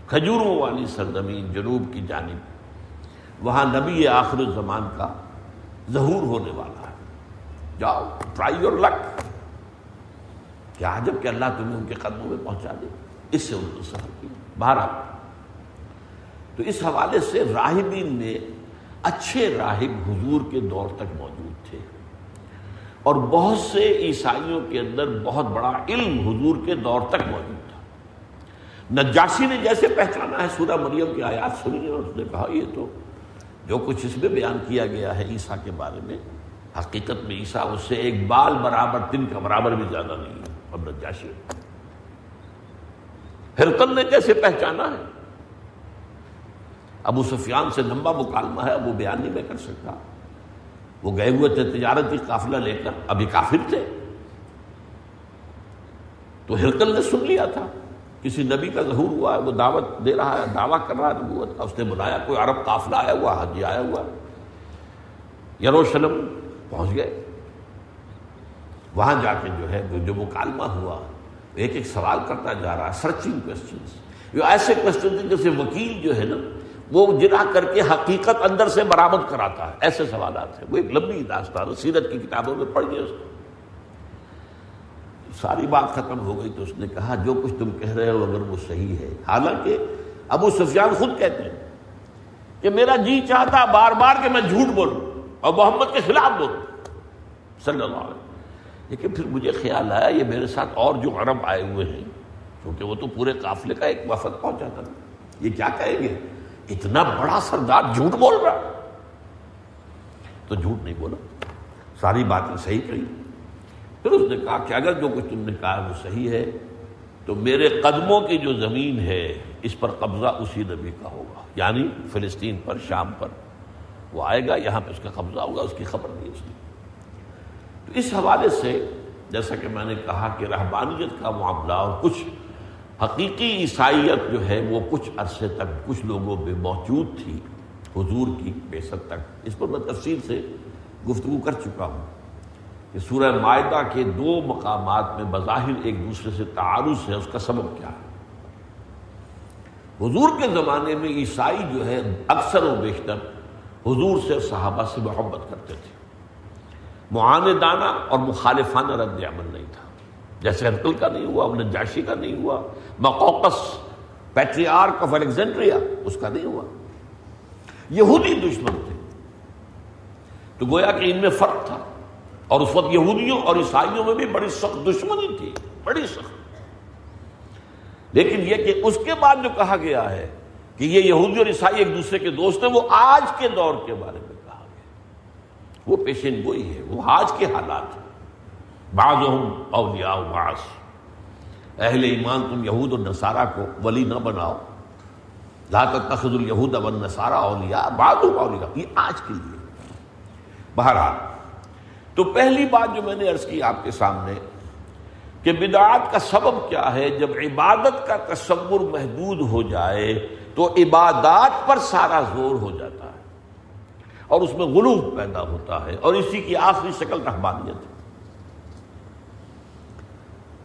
کھجوروں والی سرزمین جنوب کی جانب، وہاں نبی آخر الزمان کا ظہور ہونے والا ہے۔ جاؤ ٹرائی یور لک کیا جبکہ اللہ تمہیں ان کے قدموں میں پہنچا دے۔ اس سے ان کو سفر کی باہر تو اس حوالے سے راہبین میں اچھے راہب حضور کے دور تک موجود اور بہت سے عیسائیوں کے اندر بہت بڑا علم حضور کے دور تک موجود تھا۔ نجاسی نے جیسے پہچانا ہے سورہ مریم کی آیات سنی اور اس نے کہا، یہ تو جو کچھ اس میں بیان کیا گیا ہے عیسیٰ کے بارے میں، حقیقت میں عیسیٰ اس سے ایک بال برابر تن کا برابر بھی زیادہ نہیں ہے اب نجاشی۔ ہرکل نے کیسے پہچانا ہے، ابو سفیان سے لمبا مکالمہ ہے اب وہ بیان نہیں میں کر سکتا۔ وہ گئے ہوئے تھے تجارتی قافلہ لے کر، ابھی کافر تھے۔ تو ہرکل نے سن لیا تھا۔ کسی نبی کا ظہور ہوا ہے، وہ دعوت دے رہا ہے، دعویٰ کر رہا ہے نبوت۔ اس نے بلایا کوئی عرب قافلہ آیا ہوا حجی آیا ہوا۔ یروشلم پہنچ گئے۔ وہاں جا کے جو ہے، جو مکالمہ ہوا، ایک ایک سوال کرتا جا رہا ہے سرچنگ کوشچن ایسے کوشچن تھے جیسے وکیل جو ہے نا وہ جنا کر کے حقیقت اندر سے برآمد کراتا ہے۔ ایسے سوالات ہیں۔ وہ ایک لمبی داستان سیرت کی کتابوں میں پڑھیے اس کو۔ ساری بات ختم ہو گئی تو اس نے کہا، جو کچھ تم کہہ رہے ہو اگر وہ صحیح ہے۔ حالانکہ ابو سفیان خود کہتے ہیں کہ میرا جی چاہتا بار بار کہ میں جھوٹ بولوں اور محمد کے خلاف بولوں۔ صلی اللہ علیہ لیکن پھر مجھے خیال آیا، یہ میرے ساتھ اور جو عرب آئے ہوئے ہیں، کیونکہ وہ تو پورے قافلے کا ایک وفد پہنچا تھا۔ یہ کیا کہیں گے؟ اتنا بڑا سردار جھوٹ بول رہا تو جھوٹ نہیں بولا۔ ساری باتیں صحیح کہی پھر اس نے کہا کہ اگر جو کچھ تم نے کہا وہ صحیح ہے، تو میرے قدموں کی جو زمین ہے، اس پر قبضہ اسی نبی کا ہوگا۔ یعنی فلسطین پر، شام پر۔ وہ آئے گا، یہاں پہ اس کا قبضہ ہوگا، اس کی خبر نہیں اس کی۔ تو اس حوالے سے، جیسا کہ میں نے کہا کہ رہبانیت کا معاملہ اور کچھ حقیقی عیسائیت جو ہے وہ کچھ عرصے تک کچھ لوگوں میں موجود تھی، حضور کی بیست تک۔ اس پر میں تفصیل سے گفتگو کر چکا ہوں کہ سورہ معدہ کے دو مقامات میں بظاہر ایک دوسرے سے تعارض ہے، اس کا سبب کیا ہے۔ حضور کے زمانے میں عیسائی جو ہے اکثر و بیشتر حضور سے صحابہ سے محبت کرتے تھے۔ معاندانہ اور مخالفانہ رد عمل نہیں تھا۔ جیسے ہرکل کا نہیں ہوا نجاشی کا نہیں ہوا، مقوقس، پیٹریارک آف الیگزینڈریا اس کا نہیں ہوا۔ یہودی دشمن تھے۔ تو گویا کہ ان میں فرق تھا۔ اور اس وقت یہودیوں اور عیسائیوں میں بھی بڑی سخت دشمنی تھی، بڑی سخت۔ لیکن یہ کہ اس کے بعد جو کہا گیا ہے کہ یہ یہودی اور عیسائی ایک دوسرے کے دوست ہیں، وہ آج کے دور کے بارے میں کہا گیا وہ پیشین گوئی ہے، وہ آج کے حالات ہیں۔ بعض اولیاء بعض۔ اہل ایمان تم یہود اور نصارہ کو ولی نہ بناؤ۔ لا تخذ الیہود والنصارہ اولیاء بعض اولیاء۔ یہ آج کے لیے۔ بہرحال، تو پہلی بات جو میں نے عرض کی آپ کے سامنے، کہ بدعات کا سبب کیا ہے؟ جب عبادت کا تصور محدود ہو جائے، تو عبادات پر سارا زور ہو جاتا ہے اور اس میں غلوف پیدا ہوتا ہے اور اسی کی آخری شکل رحمانیت ہے۔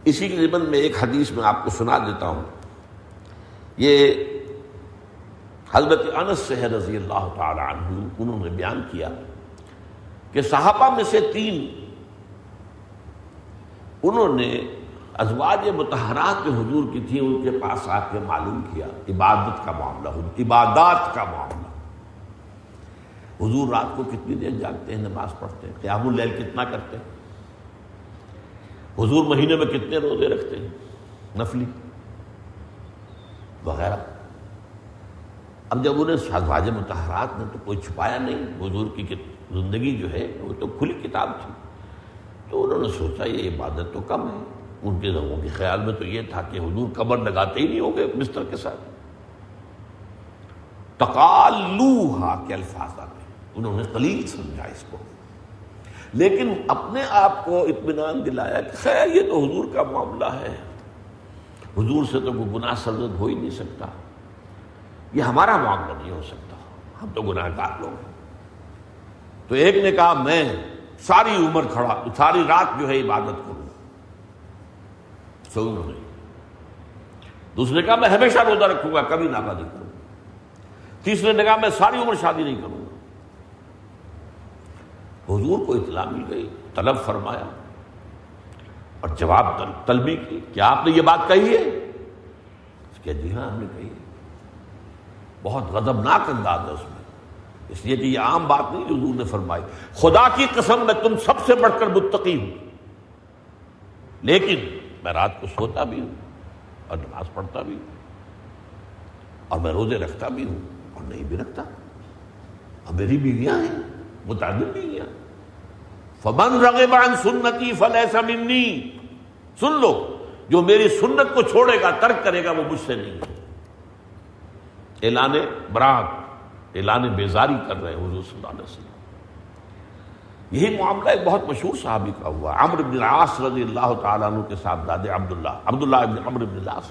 اسی کے ضمن میں ایک حدیث میں آپ کو سنا دیتا ہوں۔ یہ حضرت انس سے ہے رضی اللہ تعالی عنہ، انہوں نے بیان کیا کہ صحابہ میں سے تین، انہوں نے ازواج متحرات جو حضور کی تھی، ان کے پاس آ کے معلوم کیا۔ عبادت کا معاملہ، عبادات کا معاملہ۔ حضور رات کو کتنی دیر جاگتے ہیں، نماز پڑھتے ہیں، قیام اللیل کتنا کرتے ہیں؟ حضور مہینے میں کتنے روزے رکھتے ہیں؟ نفلی۔ وغیرہ۔ اب جب انہیں واج متحرات نے تو کوئی چھپایا نہیں، حضور کی زندگی جو ہے، وہ تو کھلی کتاب تھی۔ تو انہوں نے سوچا، یہ عبادت تو کم ہے۔ ان کے لوگوں کے خیال میں تو یہ تھا کہ حضور قبر لگاتے ہی نہیں ہوں گے بستر کے ساتھ۔ تقالوہا کے الفاظ آتے انہوں نے قلیل سمجھا اس کو۔ لیکن اپنے آپ کو اطمینان دلایا کہ خیر، یہ تو حضور کا معاملہ ہے۔ حضور سے تو کوئی گناہ سرزد ہو ہی نہیں سکتا۔ یہ ہمارا معاملہ نہیں ہو سکتا۔ ہم تو گناہ گار لوگ ہیں۔ تو ایک نے کہا، میں ساری عمر کھڑا، ساری رات جو ہے عبادت کروں۔ سو نہیں دوسرے نے کہا، میں ہمیشہ روزہ رکھوں گا، کبھی ناکا نہیں کروں۔ تیسرے نے کہا، میں ساری عمر شادی نہیں کروں۔ گا حضور کو اطلاع مل گئی، طلب فرمایا۔ اور جواب طلبی کی، کیا آپ نے یہ بات کہی ہے؟ کہ جی ہاں ہم نے کہی ہے۔ بہت غضبناک انداز ہے اس میں۔ اس لیے کہ یہ عام بات نہیں جو حضور نے فرمائی۔ خدا کی قسم، میں تم سب سے بڑھ کر متقی ہوں۔ لیکن میں رات کو سوتا بھی ہوں اور نماز پڑھتا بھی ہوں۔ اور میں روزے رکھتا بھی ہوں اور نہیں بھی رکھتا۔ اور میری بیویاں ہیں، متعدد بیویاں۔ فمن رغب عن سنتی فلیسا منی۔ سن لو، جو میری سنت کو چھوڑے گا، ترک کرے گا، وہ مجھ سے نہیں اعلان برات اعلان بیزاری کر رہے حضور صلی اللہ علیہ وسلم۔ یہی معاملہ ایک بہت مشہور صحابی کا ہوا عمر بن العاص رضی اللہ تعالیٰ عنہ کے ساتھ دادے عبداللہ۔ عبداللہ ابن عمر بن العاص،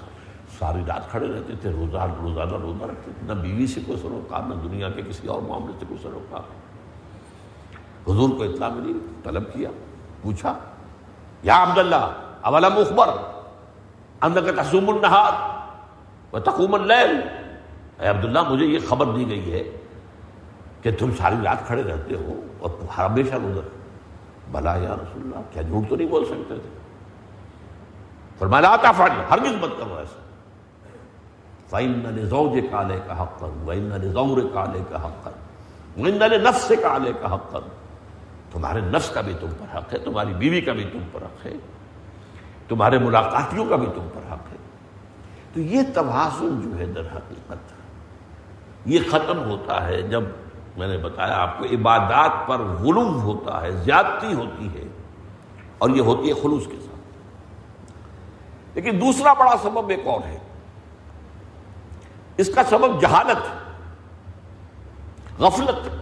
ساری رات کھڑے رہتے تھے، روزہ روزانہ روزہ رکھتے تھے، نہ بیوی سے کوئی سروکار، نہ دنیا کے کسی اور معاملے سے کوئی سروکار۔ حضور کو اطلاع ملی، طلب کیا، پوچھا، یا عبداللہ، اولم اخبر اندر تسوم النہار و تقوم اللیل؟ اے عبداللہ، مجھے یہ خبر دی گئی ہے کہ تم ساری رات کھڑے رہتے ہو اور ہمیشہ گزر۔ بھلا یا رسول اللہ، کیا جھوٹ تو نہیں بول سکتے تھے؟ فرمایا آتا فاڑ ہرگز مت کرو ایسا۔ فَإِنَّ لِزَوْجِ کالے کا حق کر وَإِنَّ لِزَوْرِ کالے کا حق کر وَإِنَّ لِنَفْسِ کالے کا حق کر تمہارے نفس کا بھی تم پر حق ہے، تمہاری بیوی کا بھی تم پر حق ہے، تمہارے ملاقاتیوں کا بھی تم پر حق ہے۔ تو یہ توازن جو ہے در حقیقت، یہ ختم ہوتا ہے جب میں نے بتایا آپ کو عبادات پر غلو ہوتا ہے، زیادتی ہوتی ہے اور یہ ہوتی ہے خلوص کے ساتھ۔ لیکن دوسرا بڑا سبب ایک اور ہے۔ اس کا سبب جہالت، غفلت۔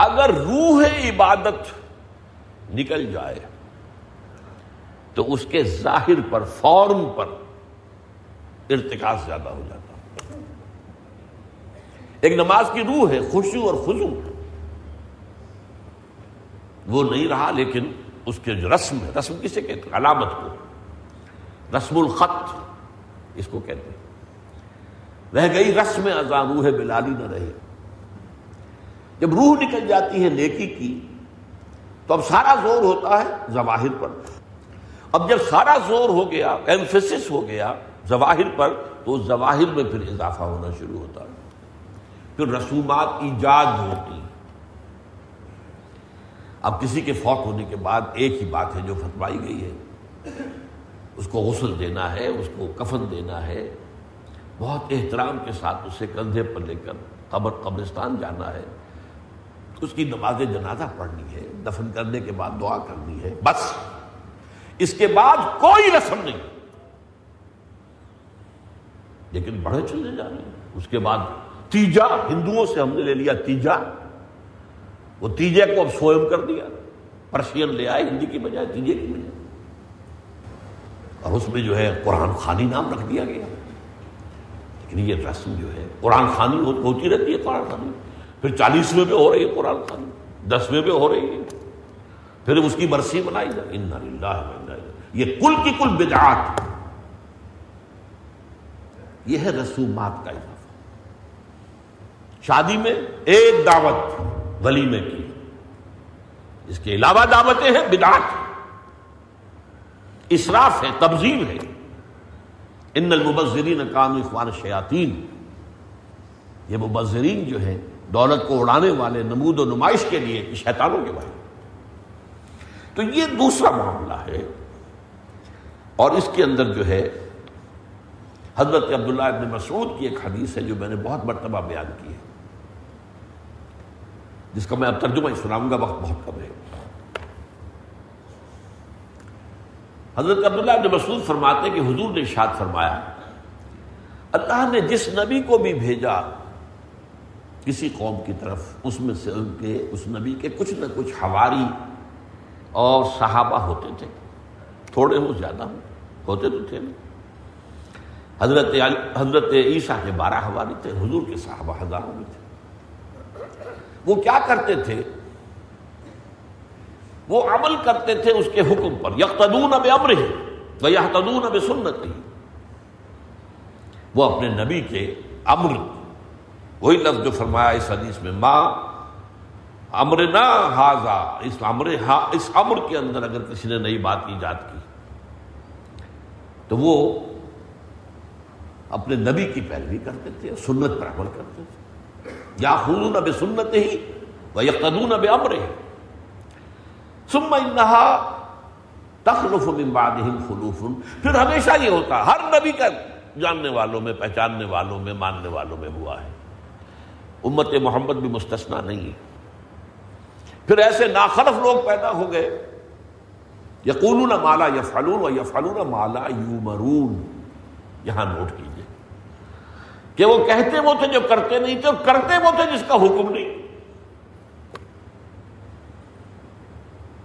اگر روح عبادت نکل جائے تو اس کے ظاہر پر فارم پر ارتکاز زیادہ ہو جاتا ایک نماز کی روح ہے خوشو اور خزو وہ نہیں رہا، لیکن اس کے جو رسم ہے، رسم کسے کہتے ہیں؟ علامت کو۔ رسم الخط، اس کو کہتے ہیں۔ رہ گئی رسم ازاں روح بلالی نہ رہے جب روح نکل جاتی ہے نیکی کی، تو اب سارا زور ہوتا ہے ظواہر پر۔ اب جب سارا زور ہو گیا ایمفیسس ہو گیا ظواہر پر، تو ظواہر میں پھر اضافہ ہونا شروع ہوتا ہے۔ پھر رسومات ایجاد ہوتی۔ اب کسی کے فوت ہونے کے بعد ایک ہی بات ہے جو فتوائی گئی ہے۔ اس کو غسل دینا ہے، اس کو کفن دینا ہے۔ بہت احترام کے ساتھ اسے کندھے پر لے کر قبر قبرستان جانا ہے۔ اس کی نماز جنازہ پڑھنی ہے، دفن کرنے کے بعد دعا کرنی ہے، بس۔ اس کے بعد کوئی رسم نہیں۔ لیکن بڑے چلے جا رہے ہیں۔ اس کے بعد تیجا، ہندوؤں سے ہم نے لے لیا تیجا۔ وہ تیجے کو اب سوئم کر دیا۔ پرشین لے آئے ہندی کی بجائے، تیجے کی بجائے۔ اور اس میں جو ہے قرآن خانی نام رکھ دیا گیا۔ لیکن یہ رسم جو ہے، قرآن خانی ہوتی رہتی ہے، قرآن خانی۔ پھر چالیسویں پہ ہو رہی ہے قرآن خانی دسویں پہ ہو رہی ہے۔ پھر اس کی برسی بنائی جائے۔ یہ کل کی کل بدعات۔ یہ ہے رسومات کا اضافہ۔ شادی میں ایک دعوت ولیمے کی۔ اس کے علاوہ دعوتیں ہیں، بدعات۔ اسراف ہے تبزیر ہے۔ ان المبذرین کام اخوان شیاطین یہ مبذرین جو ہے دولت کو اڑانے والے نمود و نمائش کے لیے شیطانوں کے بھائی تو یہ دوسرا معاملہ ہے۔ اور اس کے اندر جو ہے، حضرت عبداللہ ابن مسعود کی ایک حدیث ہے جو میں نے بہت مرتبہ بیان کی ہے، جس کا میں اب ترجمہ ہی سناؤں گا، وقت بہت کم ہے۔ حضرت عبداللہ ابن مسعود فرماتے کہ حضور نے اشاد فرمایا، اللہ نے جس نبی کو بھی بھیجا کسی قوم کی طرف، اس میں سے ان کے، اس نبی کے کچھ نہ کچھ ہواری اور صحابہ ہوتے تھے۔ تھوڑے ہو زیادہ ہو ہوتے تو تھے۔ نہیں حضرت حضرت عیسیٰ کے بارہ ہواری تھے، حضور کے صحابہ ہزاروں میں تھے۔ وہ کیا کرتے تھے؟ وہ عمل کرتے تھے اس کے حکم پر۔ یکتدون اب امر ہی وہ یحتدون اب سنت ہی وہ اپنے نبی کے امر وہی لفظ جو فرمایا اس حدیث میں ماں امر نہ حاضا اس امر اس امر کے اندر اگر کسی نے نئی بات ایجاد کی، تو وہ اپنے نبی کی پیروی کرتے تھے، سنت پر عمل کرتے تھے۔ یا خون اب سنت ہی وہ یقدون اب امر سم انہا تخلف من بعدہم خلوف پھر ہمیشہ یہ ہوتا، ہر نبی کا جاننے والوں میں، پہچاننے والوں میں، ماننے والوں میں ہوا ہے۔ امت محمد بھی مستثنا نہیں ہے۔ پھر ایسے ناخلف لوگ پیدا ہو گئے۔ یقولون مالا یا فلون یا مالا یو مرون یہاں نوٹ کیجیے۔ کہ وہ کہتے وہ تھے جو کرتے نہیں تھے اور کرتے وہ تھے جس کا حکم نہیں۔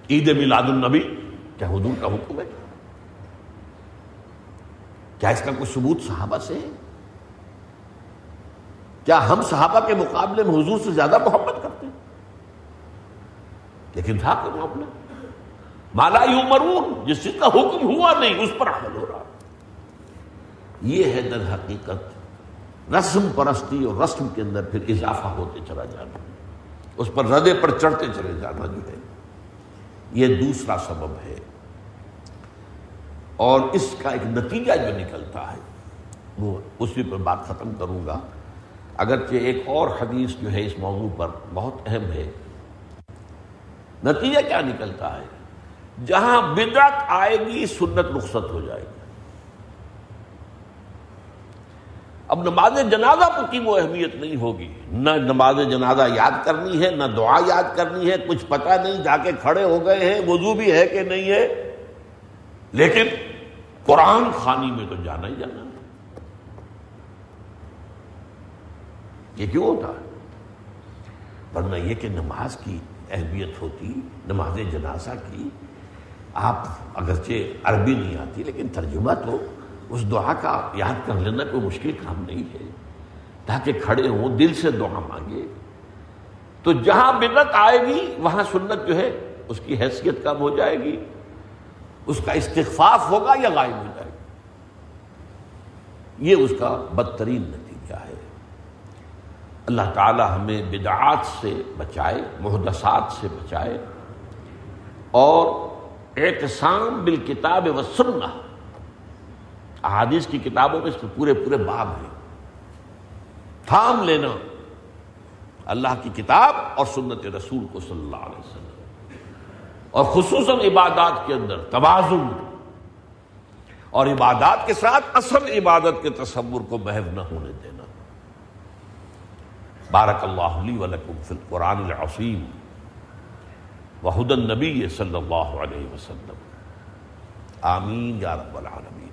عید میلاد النبی، کیا حضور کا حکم ہے؟ کیا اس کا کوئی ثبوت صحابہ سے ہے؟ کیا ہم صحابہ کے مقابلے میں حضور سے زیادہ محبت کرتے ہیں؟ لیکن تھا کہ معاملہ؟ مالا مرون جس چیز کا حکم ہوا نہیں، اس پر عمل ہو رہا یہ ہے در حقیقت رسم پرستی اور رسم کے اندر پھر اضافہ ہوتے چلا جانا۔ اس پر ردے پر چڑھتے چلے جانا جو ہے۔ یہ دوسرا سبب ہے۔ اور اس کا ایک نتیجہ جو نکلتا ہے، وہ اسی پر بات ختم کروں گا۔ اگرچہ ایک اور حدیث جو ہے اس موضوع پر بہت اہم ہے، نتیجہ کیا نکلتا ہے؟ جہاں بدعت آئے گی، سنت رخصت ہو جائے گی۔ اب نماز جنازہ پر کی وہ اہمیت نہیں ہوگی۔ نہ نماز جنازہ یاد کرنی ہے، نہ دعا یاد کرنی ہے۔ کچھ پتہ نہیں جا کے کھڑے ہو گئے ہیں، وضو بھی ہے کہ نہیں ہے۔ لیکن قرآن خانی میں تو جانا ہی جانا۔ ہے یہ کیوں ہوتا ہے؟ ورنہ یہ کہ نماز کی اہمیت ہوتی، نماز جنازہ کی، آپ اگرچہ عربی نہیں آتی، لیکن ترجمہ تو اس دعا کا یاد کر لینا کوئی مشکل کام نہیں ہے۔ تاکہ کھڑے ہوں، دل سے دعا مانگے۔ تو جہاں بدت آئے گی، وہاں سنت جو ہے، اس کی حیثیت کم ہو جائے گی۔ اس کا استخفاف ہوگا یا غائب ہو جائے گا؟ یہ اس کا بدترین نتیجہ اللہ تعالی ہمیں بدعات سے بچائے، محدثات سے بچائے، اور احتسام بالکتاب و سننا احادیث کی کتابوں میں اس کے پورے پورے باب ہیں۔ تھام لینا اللہ کی کتاب اور سنت رسول کو صلی اللہ علیہ وسلم۔ اور خصوصاً عبادات کے اندر توازن۔ اور عبادات کے ساتھ اصل عبادت کے تصور کو محو نہ ہونے دینا بارک اللہ علی ولکم فی القرآن العظیم وحد النبی صلی اللہ علیہ وسلم. آمین یا رب العالمین.